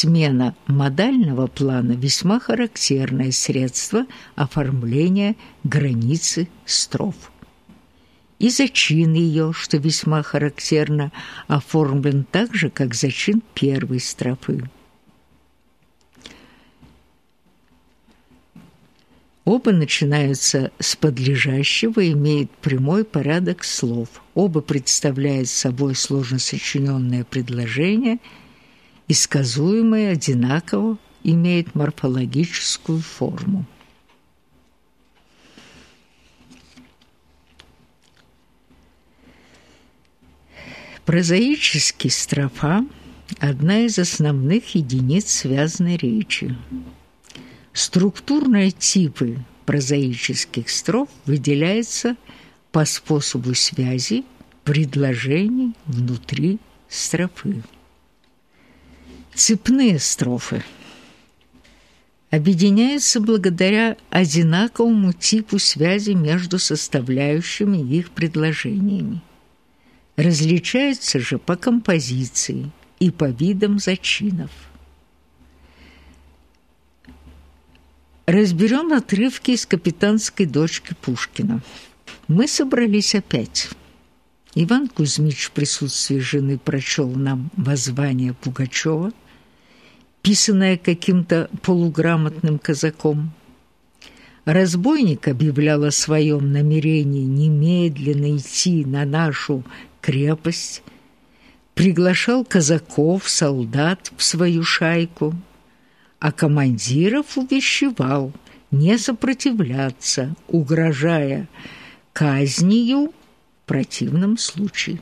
Смена модального плана – весьма характерное средство оформления границы строф. И зачин ее, что весьма характерно, оформлен так же, как зачин первой строфы. Оба начинаются с подлежащего и имеют прямой порядок слов. Оба представляют собой сложно сочиненное предложение – и сказуемое одинаково имеет морфологическую форму. Прозаический строфа – одна из основных единиц связанной речи. Структурные типы прозаических строф выделяются по способу связи предложений внутри строфы. Цепные строфы объединяются благодаря одинаковому типу связи между составляющими их предложениями. Различаются же по композиции и по видам зачинов. Разберем отрывки из «Капитанской дочки» Пушкина. Мы собрались опять. Иван Кузьмич в присутствии жены прочел нам воззвание Пугачева, писанное каким-то полуграмотным казаком. Разбойник объявлял о своем намерении немедленно идти на нашу крепость, приглашал казаков, солдат в свою шайку, а командиров увещевал не сопротивляться, угрожая казнью противном случае.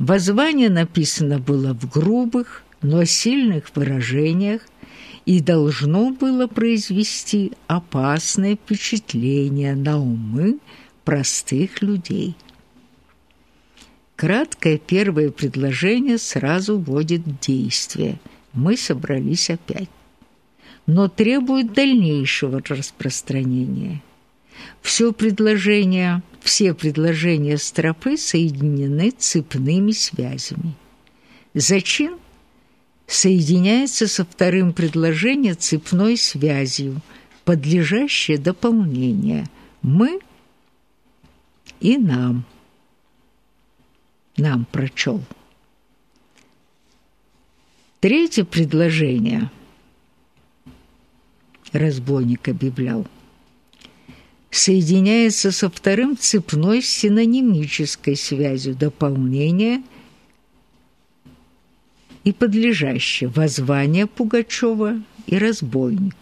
Воззвание написано было в грубых, но сильных выражениях и должно было произвести опасное впечатление на умы простых людей. Краткое первое предложение сразу вводит в действие. Мы собрались опять. Но требует дальнейшего распространения – все предложения, все предложения стропы соединены цепными связями. Зачин соединяется со вторым предложением цепной связью, подлежащее дополнение «мы» и «нам». Нам прочел. Третье предложение разбойник объявлял – соединяется со вторым цепной синонимической связью дополнения и подлежащее воззвание Пугачева и разбойник,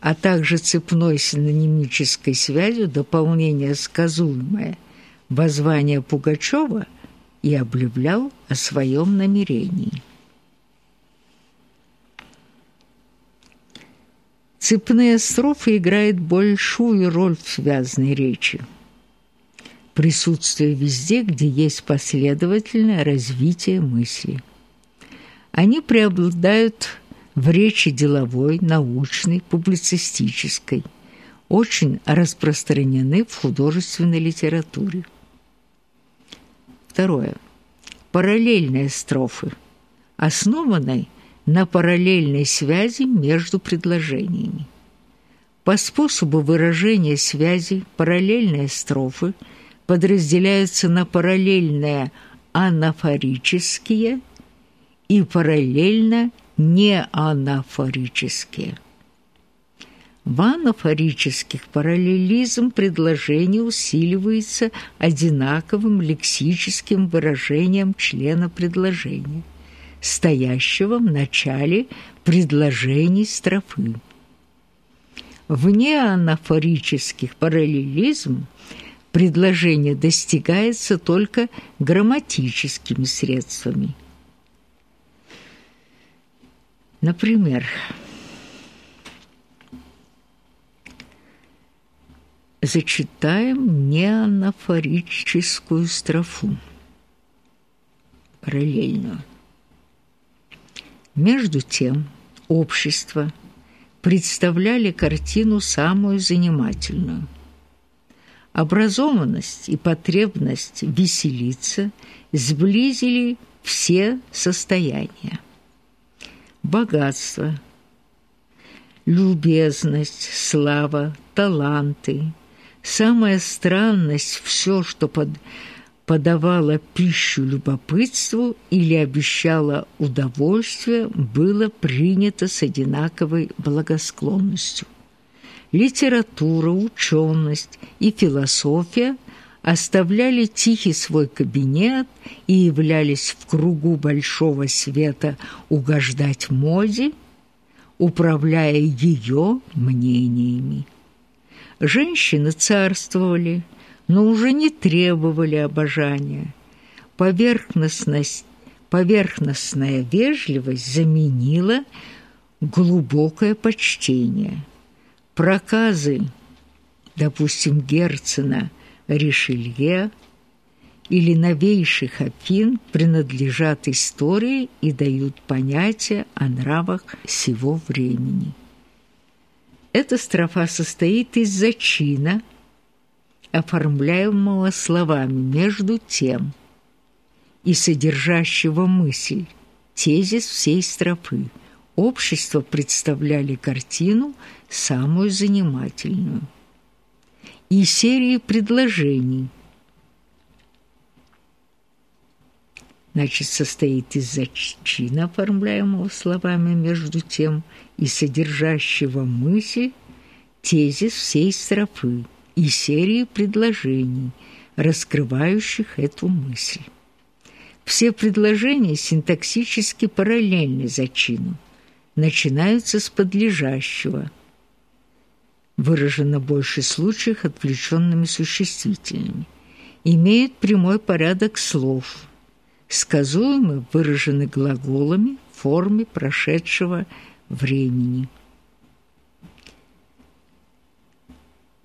а также цепной синонимической связью дополнение сказуемое воззвание Пугачева и объявлял о своем намерении. Цепные строфы играют большую роль в связанной речи. Присутствие везде, где есть последовательное развитие мысли. Они преобладают в речи деловой, научной, публицистической, очень распространены в художественной литературе. Второе. Параллельные строфы, основанные на параллельной связи между предложениями. По способу выражения связи параллельные строфы подразделяются на параллельные анафорические и параллельно неанафорические. В анафорических параллелизм предложения усиливается одинаковым лексическим выражением члена предложения – стоящего в начале предложений строфы. Вне анафорических параллелизм предложение достигается только грамматическими средствами. Например, зачитаем неанафорическую строфу параллельную. Между тем, общество представляли картину самую занимательную. Образованность и потребность веселиться сблизили все состояния. Богатство, любезность, слава, таланты. Самая странность – все, что под, подавало пищу любопытству или обещало удовольствие, было принято с одинаковой благосклонностью. Литература, ученость и философия – оставляли тихий свой кабинет и являлись в кругу большого света угождать моде, управляя ее мнениями. Женщины царствовали, но уже не требовали обожания. Поверхностность, поверхностная вежливость заменила глубокое почтение. Проказы, допустим, Герцена – Ришелье или новейших Афин принадлежат истории и дают понятие о нравах сего времени. Эта строфа состоит из зачина, оформляемого словами между тем и содержащего мысль, тезис всей строфы. Общество представляли картину самую занимательную – и серии предложений. Значит, состоит из зачина, оформляемого словами между тем, и содержащего мысль, тезис всей строфы и серии предложений, раскрывающих эту мысль. Все предложения синтаксически параллельны зачину, начинаются с подлежащего – выражено в больших случаях отвлеченными существительными, имеют прямой порядок слов, сказуемы выражены глаголами в форме прошедшего времени –